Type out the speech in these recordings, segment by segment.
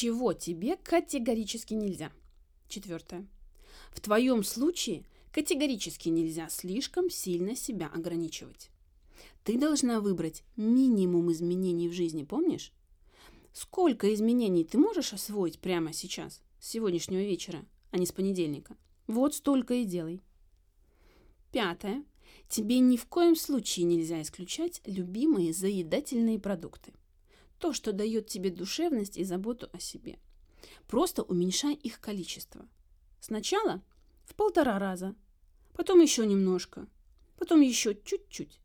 Чего тебе категорически нельзя? Четвертое. В твоем случае категорически нельзя слишком сильно себя ограничивать. Ты должна выбрать минимум изменений в жизни, помнишь? Сколько изменений ты можешь освоить прямо сейчас, с сегодняшнего вечера, а не с понедельника? Вот столько и делай. Пятое. Тебе ни в коем случае нельзя исключать любимые заедательные продукты. То, что дает тебе душевность и заботу о себе. Просто уменьшай их количество. Сначала в полтора раза, потом еще немножко, потом еще чуть-чуть.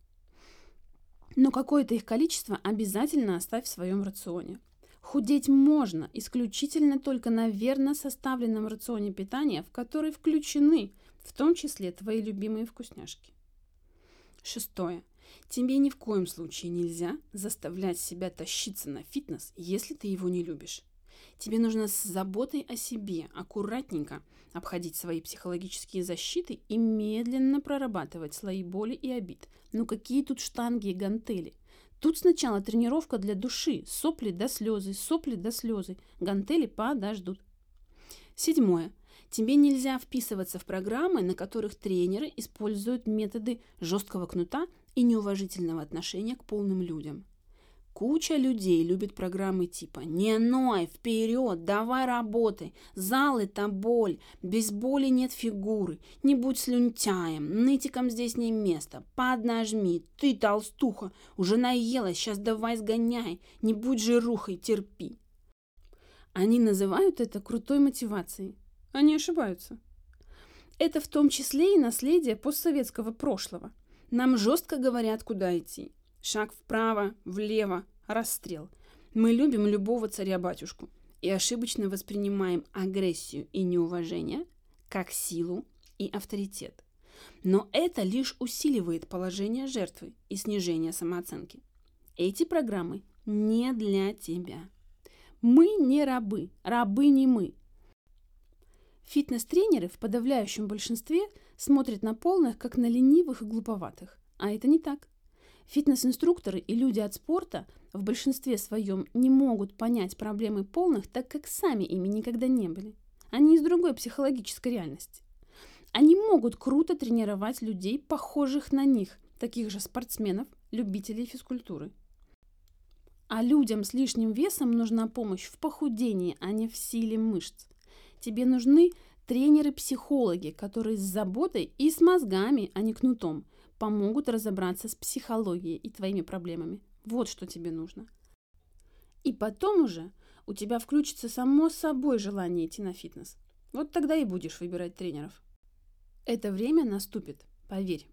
Но какое-то их количество обязательно оставь в своем рационе. Худеть можно исключительно только на верно составленном рационе питания, в который включены в том числе твои любимые вкусняшки. Шестое. Тебе ни в коем случае нельзя заставлять себя тащиться на фитнес, если ты его не любишь. Тебе нужно с заботой о себе аккуратненько обходить свои психологические защиты и медленно прорабатывать слои боли и обид. Ну какие тут штанги и гантели – Тут сначала тренировка для души, сопли до слезы, сопли до слезы, гантели подождут. Седьмое. Тебе нельзя вписываться в программы, на которых тренеры используют методы жесткого кнута и неуважительного отношения к полным людям. Куча людей любит программы типа «Не ной, вперед, давай работай, зал – это боль, без боли нет фигуры, не будь слюнтяем, нытиком здесь не место, поднажми, ты толстуха, уже наелась, сейчас давай сгоняй, не будь жирухой, терпи». Они называют это крутой мотивацией. Они ошибаются. Это в том числе и наследие постсоветского прошлого. Нам жестко говорят, куда идти – Шаг вправо, влево, расстрел. Мы любим любого царя-батюшку и ошибочно воспринимаем агрессию и неуважение как силу и авторитет. Но это лишь усиливает положение жертвы и снижение самооценки. Эти программы не для тебя. Мы не рабы, рабы не мы. Фитнес-тренеры в подавляющем большинстве смотрят на полных, как на ленивых и глуповатых. А это не так. Фитнес-инструкторы и люди от спорта в большинстве своем не могут понять проблемы полных, так как сами ими никогда не были. Они из другой психологической реальности. Они могут круто тренировать людей, похожих на них, таких же спортсменов, любителей физкультуры. А людям с лишним весом нужна помощь в похудении, а не в силе мышц. Тебе нужны тренеры-психологи, которые с заботой и с мозгами, а не кнутом – помогут разобраться с психологией и твоими проблемами. Вот что тебе нужно. И потом уже у тебя включится само собой желание идти на фитнес. Вот тогда и будешь выбирать тренеров. Это время наступит, поверь.